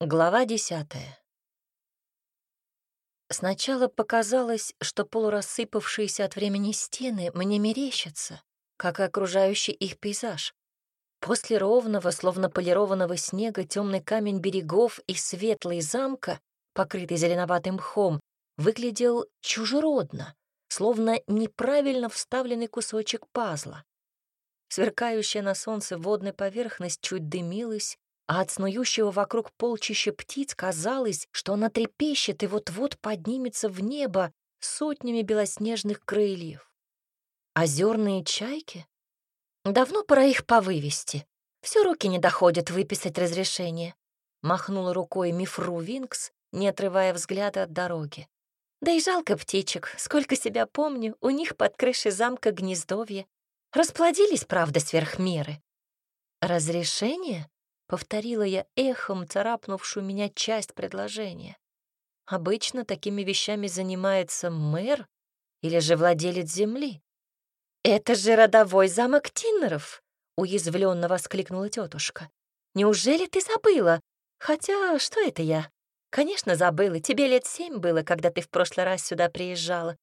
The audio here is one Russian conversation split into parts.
Глава десятая. Сначала показалось, что полурассыпавшиеся от времени стены мне мерещатся, как и окружающий их пейзаж. После ровного, словно полированного снега, темный камень берегов и светлый замка, покрытый зеленоватым мхом, выглядел чужеродно, словно неправильно вставленный кусочек пазла. Сверкающая на солнце водная поверхность чуть дымилась, а от снующего вокруг полчища птиц казалось, что она трепещет и вот-вот поднимется в небо сотнями белоснежных крыльев. Озерные чайки? Давно пора их повывести. Все руки не доходят выписать разрешение. Махнула рукой Мифру Винкс, не отрывая взгляда от дороги. Да и жалко птичек, сколько себя помню, у них под крышей замка гнездовье. Расплодились, правда, сверх меры. Разрешение? Повторила я эхом царапнувшую меня часть предложения. Обычно такими вещами занимается мэр или же владелец земли. «Это же родовой замок Тиннеров!» — уязвленно воскликнула тетушка. «Неужели ты забыла? Хотя, что это я? Конечно, забыла. Тебе лет семь было, когда ты в прошлый раз сюда приезжала.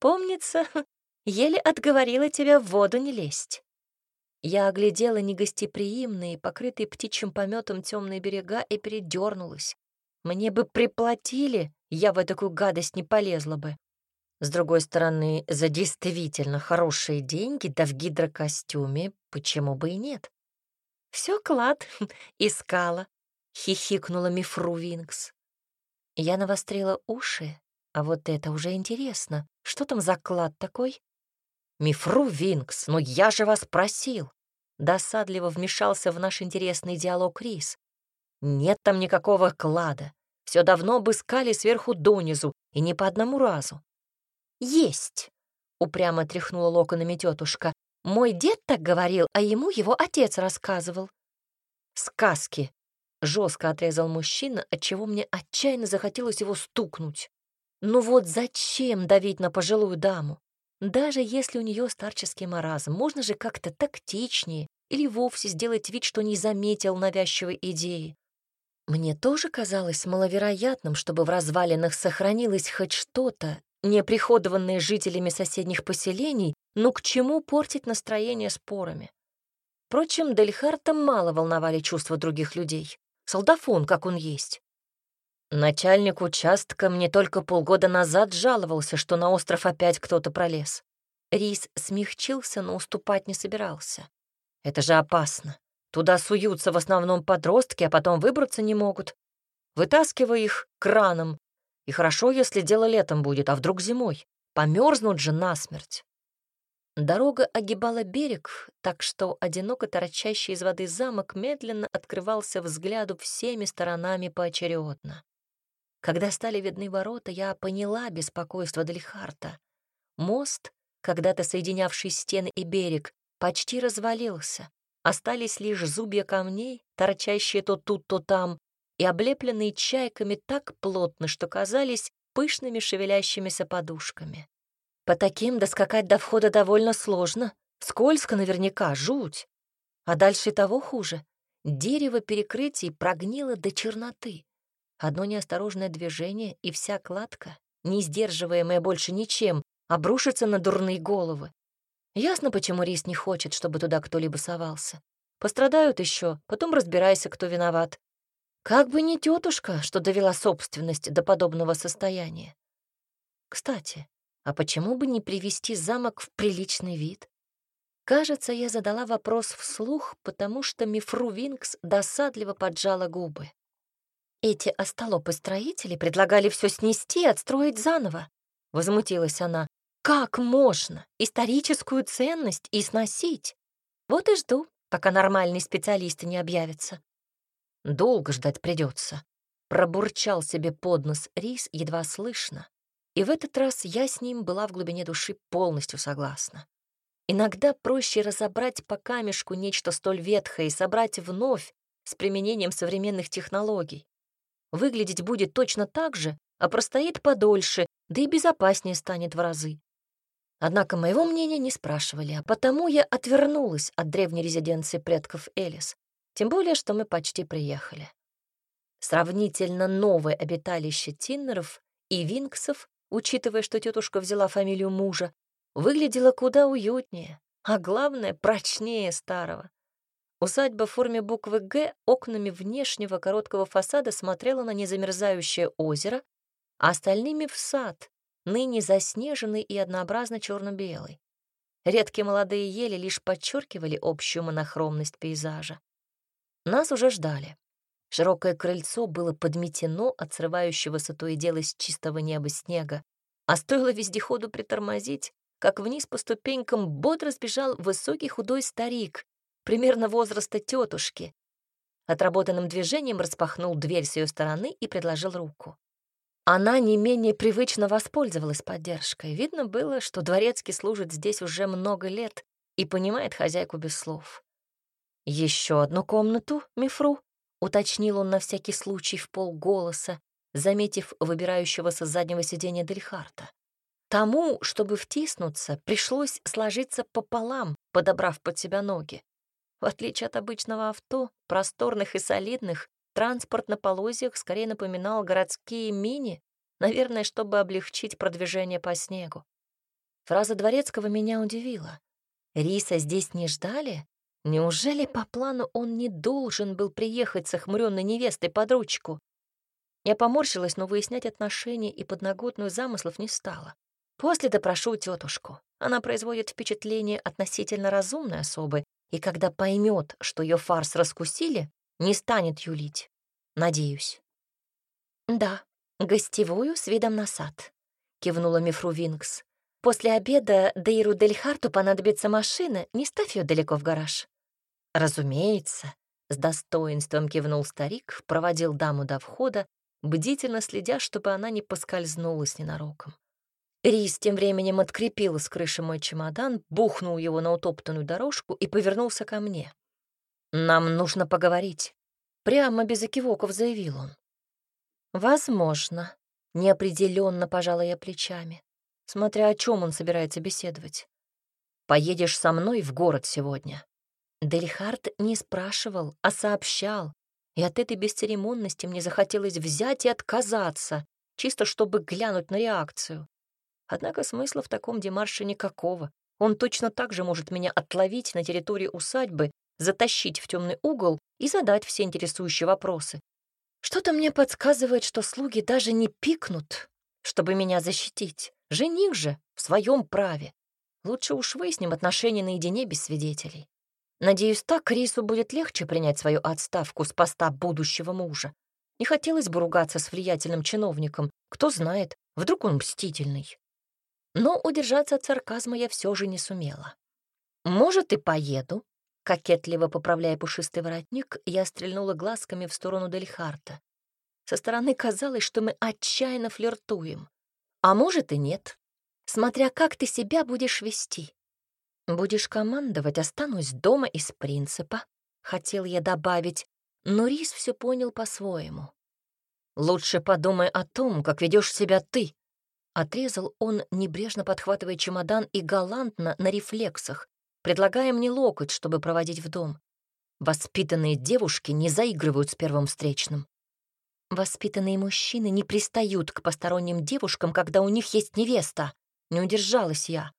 Помнится, еле отговорила тебя в воду не лезть». Я оглядела негостеприимные, покрытые птичьим пометом темные берега и передернулась. Мне бы приплатили, я в такую гадость не полезла бы. С другой стороны, за действительно хорошие деньги, да в гидрокостюме, почему бы и нет? Все клад искала, хихикнула Мифру Винкс. Я навострила уши, а вот это уже интересно. Что там за клад такой? «Мифру Винкс, ну я же вас просил!» Досадливо вмешался в наш интересный диалог Рис. «Нет там никакого клада. Все давно обыскали сверху донизу, и не по одному разу». «Есть!» — упрямо тряхнула локонами тетушка. «Мой дед так говорил, а ему его отец рассказывал». «Сказки!» — жестко отрезал мужчина, отчего мне отчаянно захотелось его стукнуть. «Ну вот зачем давить на пожилую даму? Даже если у нее старческий маразм, можно же как-то тактичнее или вовсе сделать вид, что не заметил навязчивой идеи. Мне тоже казалось маловероятным, чтобы в развалинах сохранилось хоть что-то, не приходованное жителями соседних поселений, но к чему портить настроение спорами? Впрочем, Дельхарта мало волновали чувства других людей. Солдафон, как он есть. Начальник участка мне только полгода назад жаловался, что на остров опять кто-то пролез. Рис смягчился, но уступать не собирался. Это же опасно. Туда суются в основном подростки, а потом выбраться не могут. Вытаскивай их краном. И хорошо, если дело летом будет, а вдруг зимой. Померзнут же насмерть. Дорога огибала берег, так что одиноко торчащий из воды замок медленно открывался взгляду всеми сторонами поочередно. Когда стали видны ворота, я поняла беспокойство Дельхарта. Мост, когда-то соединявший стены и берег, почти развалился. Остались лишь зубья камней, торчащие то тут, то там, и облепленные чайками так плотно, что казались пышными шевелящимися подушками. По таким доскакать до входа довольно сложно, скользко наверняка, жуть. А дальше того хуже. Дерево перекрытий прогнило до черноты. Одно неосторожное движение, и вся кладка, не сдерживаемая больше ничем, обрушится на дурные головы. Ясно, почему Рис не хочет, чтобы туда кто-либо совался. Пострадают еще, потом разбирайся, кто виноват. Как бы не тетушка, что довела собственность до подобного состояния. Кстати, а почему бы не привести замок в приличный вид? Кажется, я задала вопрос вслух, потому что Мифру Винкс досадливо поджала губы. Эти остолопы-строители предлагали все снести и отстроить заново. Возмутилась она. Как можно историческую ценность и сносить? Вот и жду, пока нормальные специалисты не объявятся. Долго ждать придется. Пробурчал себе под нос Рис едва слышно. И в этот раз я с ним была в глубине души полностью согласна. Иногда проще разобрать по камешку нечто столь ветхое и собрать вновь с применением современных технологий. Выглядеть будет точно так же, а простоит подольше, да и безопаснее станет в разы. Однако моего мнения не спрашивали, а потому я отвернулась от древней резиденции предков Элис, тем более, что мы почти приехали. Сравнительно новое обиталище Тиннеров и Винксов, учитывая, что тетушка взяла фамилию мужа, выглядело куда уютнее, а главное, прочнее старого. Усадьба в форме буквы «Г» окнами внешнего короткого фасада смотрела на незамерзающее озеро, а остальными — в сад, ныне заснеженный и однообразно черно белый Редкие молодые ели лишь подчеркивали общую монохромность пейзажа. Нас уже ждали. Широкое крыльцо было подметено от срывающегося то и дело с чистого неба снега, а стоило вездеходу притормозить, как вниз по ступенькам бодро сбежал высокий худой старик, примерно возраста тетушки. Отработанным движением распахнул дверь с ее стороны и предложил руку. Она не менее привычно воспользовалась поддержкой. Видно было, что дворецкий служит здесь уже много лет и понимает хозяйку без слов. Еще одну комнату, Мифру?» — уточнил он на всякий случай в полголоса, заметив выбирающегося с заднего сиденья Дельхарта. Тому, чтобы втиснуться, пришлось сложиться пополам, подобрав под себя ноги. В отличие от обычного авто, просторных и солидных, Транспорт на полозьях скорее напоминал городские мини, наверное, чтобы облегчить продвижение по снегу. Фраза Дворецкого меня удивила. Риса здесь не ждали? Неужели по плану он не должен был приехать с охмуренной невестой под ручку? Я поморщилась, но выяснять отношения и подноготную замыслов не стала. После допрошу тетушку. Она производит впечатление относительно разумной особы, и когда поймет, что ее фарс раскусили, не станет юлить. Надеюсь. Да, гостевую с видом на сад, кивнула Мифру Винкс. После обеда Дейру Дельхарту понадобится машина, не ставь ее далеко в гараж. Разумеется, с достоинством кивнул старик, проводил даму до входа, бдительно следя, чтобы она не поскользнулась ненароком. Рис тем временем открепил с крыши мой чемодан, бухнул его на утоптанную дорожку и повернулся ко мне. «Нам нужно поговорить», — прямо без окивоков заявил он. «Возможно», — неопределенно пожала я плечами, смотря о чем он собирается беседовать. «Поедешь со мной в город сегодня». Дельхард не спрашивал, а сообщал, и от этой бесцеремонности мне захотелось взять и отказаться, чисто чтобы глянуть на реакцию. Однако смысла в таком демарше никакого. Он точно так же может меня отловить на территории усадьбы затащить в темный угол и задать все интересующие вопросы. Что-то мне подсказывает, что слуги даже не пикнут, чтобы меня защитить. Жених же в своем праве. Лучше уж выясним отношения наедине без свидетелей. Надеюсь, так Рису будет легче принять свою отставку с поста будущего мужа. Не хотелось бы ругаться с влиятельным чиновником. Кто знает, вдруг он мстительный. Но удержаться от сарказма я все же не сумела. Может, и поеду, Кокетливо поправляя пушистый воротник, я стрельнула глазками в сторону Дельхарта. Со стороны казалось, что мы отчаянно флиртуем. А может и нет. Смотря как ты себя будешь вести. Будешь командовать, останусь дома из принципа. Хотел я добавить, но Рис все понял по-своему. «Лучше подумай о том, как ведешь себя ты», — отрезал он, небрежно подхватывая чемодан и галантно на рефлексах, предлагая мне локоть, чтобы проводить в дом. Воспитанные девушки не заигрывают с первым встречным. Воспитанные мужчины не пристают к посторонним девушкам, когда у них есть невеста. Не удержалась я.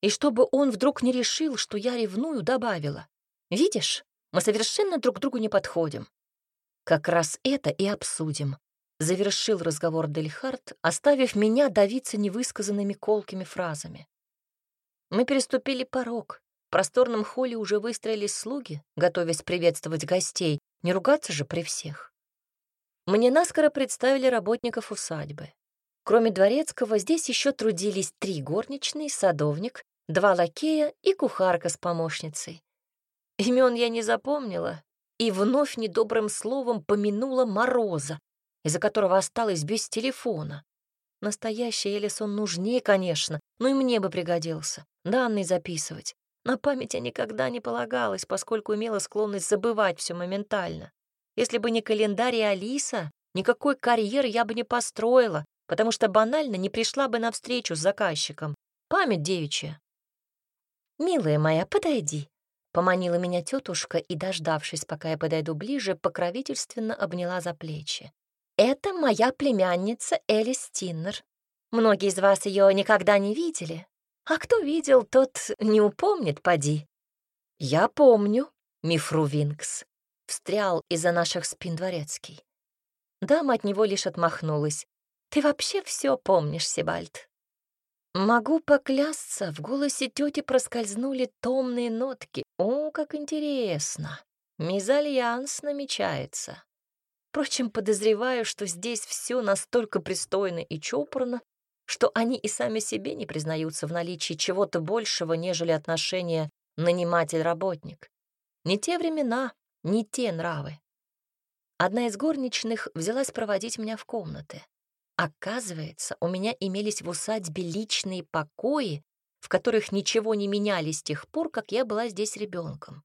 И чтобы он вдруг не решил, что я ревную, добавила. Видишь, мы совершенно друг другу не подходим. Как раз это и обсудим. Завершил разговор Дельхарт, оставив меня давиться невысказанными колкими фразами. Мы переступили порог, в просторном холле уже выстроились слуги, готовясь приветствовать гостей, не ругаться же при всех. Мне наскоро представили работников усадьбы. Кроме дворецкого, здесь еще трудились три горничные, садовник, два лакея и кухарка с помощницей. Имен я не запомнила и вновь недобрым словом помянула Мороза, из-за которого осталась без телефона. Настоящий Элисон нужнее, конечно, но и мне бы пригодился. Данные записывать. На память я никогда не полагалась, поскольку имела склонность забывать все моментально. Если бы не календарь и Алиса, никакой карьеры я бы не построила, потому что банально не пришла бы навстречу с заказчиком. Память девичья. «Милая моя, подойди», — Поманила меня тетушка и, дождавшись, пока я подойду ближе, покровительственно обняла за плечи. «Это моя племянница Элис Тиннер. Многие из вас ее никогда не видели. А кто видел, тот не упомнит, поди». «Я помню, Мифру Винкс», — встрял из-за наших спин дворецкий. Дама от него лишь отмахнулась. «Ты вообще все помнишь, Себальд?» Могу поклясться, в голосе тети проскользнули томные нотки. О, как интересно! Мезальянс намечается. Впрочем, подозреваю, что здесь все настолько пристойно и чопорно, что они и сами себе не признаются в наличии чего-то большего, нежели отношения наниматель-работник. Не те времена, не те нравы. Одна из горничных взялась проводить меня в комнаты. Оказывается, у меня имелись в усадьбе личные покои, в которых ничего не меняли с тех пор, как я была здесь ребенком.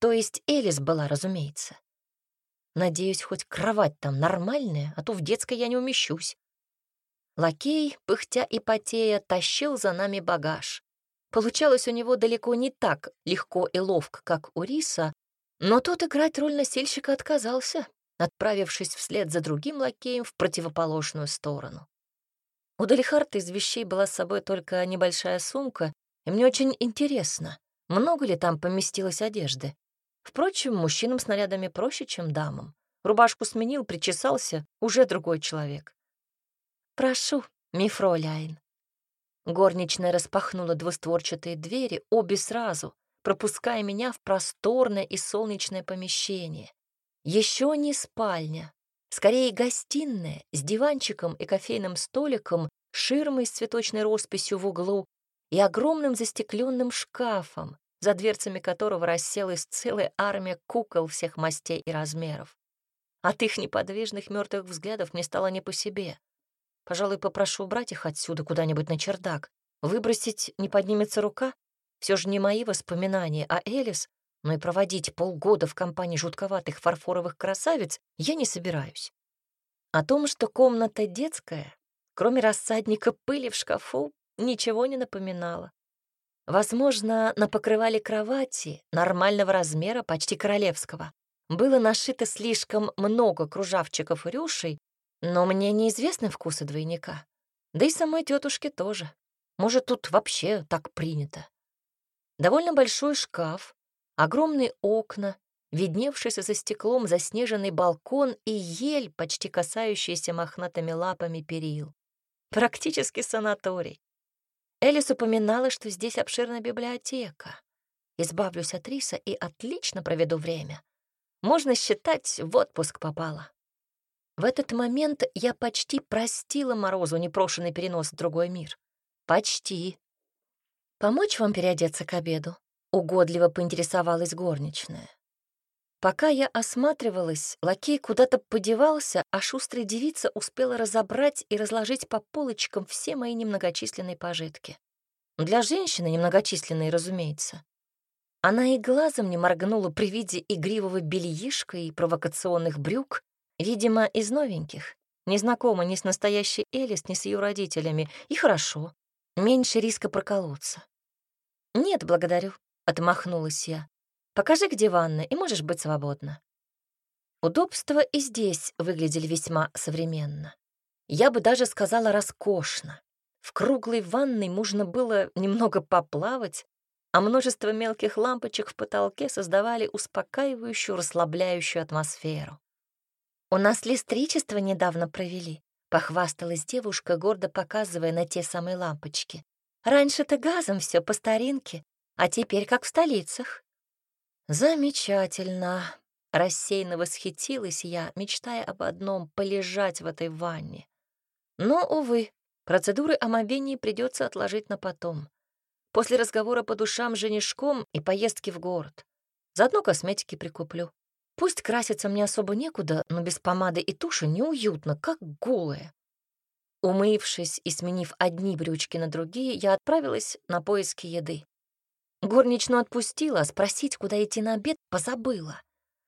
То есть Элис была, разумеется. Надеюсь, хоть кровать там нормальная, а то в детской я не умещусь. Лакей, пыхтя и потея, тащил за нами багаж. Получалось у него далеко не так легко и ловко, как у Риса, но тот играть роль носильщика отказался, отправившись вслед за другим лакеем в противоположную сторону. У Далихарта из вещей была с собой только небольшая сумка, и мне очень интересно, много ли там поместилось одежды. Впрочем, мужчинам с нарядами проще, чем дамам. Рубашку сменил, причесался, уже другой человек. «Прошу, мифроляйн». Горничная распахнула двустворчатые двери, обе сразу, пропуская меня в просторное и солнечное помещение. Еще не спальня, скорее гостиная с диванчиком и кофейным столиком, ширмой с цветочной росписью в углу и огромным застекленным шкафом, за дверцами которого расселась целая армия кукол всех мастей и размеров. От их неподвижных мертвых взглядов мне стало не по себе. Пожалуй, попрошу убрать их отсюда куда-нибудь на чердак. Выбросить не поднимется рука? Все же не мои воспоминания, а Элис, но и проводить полгода в компании жутковатых фарфоровых красавиц я не собираюсь. О том, что комната детская, кроме рассадника пыли в шкафу, ничего не напоминала. Возможно, на покрывале кровати нормального размера, почти королевского, было нашито слишком много кружавчиков и рюшей, но мне неизвестны вкусы двойника. Да и самой тетушке тоже. Может, тут вообще так принято. Довольно большой шкаф, огромные окна, видневшийся за стеклом заснеженный балкон и ель, почти касающаяся мохнатыми лапами перил. Практически санаторий. Элис упоминала, что здесь обширная библиотека. Избавлюсь от риса и отлично проведу время. Можно считать, в отпуск попала. В этот момент я почти простила Морозу непрошенный перенос в другой мир. Почти. «Помочь вам переодеться к обеду?» — угодливо поинтересовалась горничная. Пока я осматривалась, лакей куда-то подевался, а шустрая девица успела разобрать и разложить по полочкам все мои немногочисленные пожитки. Для женщины немногочисленные, разумеется. Она и глазом не моргнула при виде игривого бельишка и провокационных брюк, видимо, из новеньких. Не знакома ни с настоящей Элис, ни с ее родителями. И хорошо. Меньше риска проколоться. «Нет, благодарю», — отмахнулась я. Покажи, где ванна, и можешь быть свободна. Удобства и здесь выглядели весьма современно. Я бы даже сказала роскошно. В круглой ванной можно было немного поплавать, а множество мелких лампочек в потолке создавали успокаивающую, расслабляющую атмосферу. «У нас листричество недавно провели», — похвасталась девушка, гордо показывая на те самые лампочки. «Раньше-то газом все по старинке, а теперь как в столицах». «Замечательно!» — рассеянно восхитилась я, мечтая об одном — полежать в этой ванне. Но, увы, процедуры омовения придется отложить на потом. После разговора по душам с женишком и поездки в город. Заодно косметики прикуплю. Пусть краситься мне особо некуда, но без помады и туши неуютно, как голая. Умывшись и сменив одни брючки на другие, я отправилась на поиски еды. Горничную отпустила, спросить, куда идти на обед, позабыла.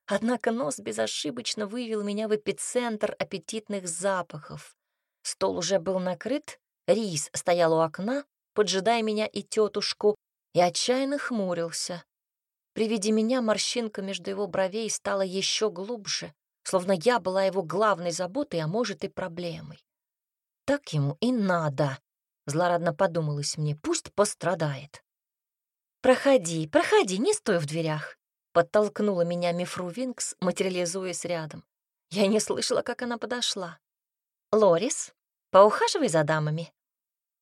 Однако нос безошибочно вывел меня в эпицентр аппетитных запахов. Стол уже был накрыт, рис стоял у окна, поджидая меня и тетушку, и отчаянно хмурился. при виде меня морщинка между его бровей стала еще глубже, словно я была его главной заботой, а может и проблемой. Так ему и надо, злорадно подумалось мне, пусть пострадает. «Проходи, проходи, не стой в дверях», — подтолкнула меня Мифру Винкс, материализуясь рядом. Я не слышала, как она подошла. «Лорис, поухаживай за дамами».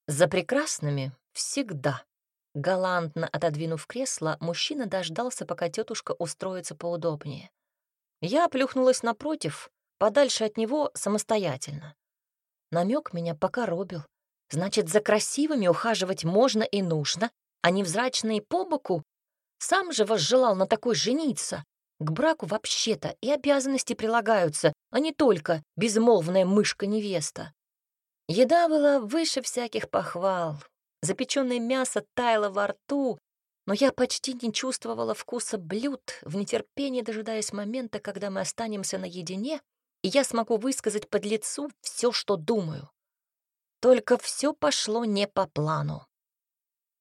«За прекрасными всегда». Галантно отодвинув кресло, мужчина дождался, пока тетушка устроится поудобнее. Я плюхнулась напротив, подальше от него самостоятельно. Намек меня покоробил. Значит, за красивыми ухаживать можно и нужно, а невзрачные по боку. Сам же возжелал на такой жениться. К браку вообще-то и обязанности прилагаются, а не только безмолвная мышка-невеста. Еда была выше всяких похвал. Запеченное мясо таяло во рту, но я почти не чувствовала вкуса блюд, в нетерпении дожидаясь момента, когда мы останемся наедине, и я смогу высказать под лицу все, что думаю. Только все пошло не по плану.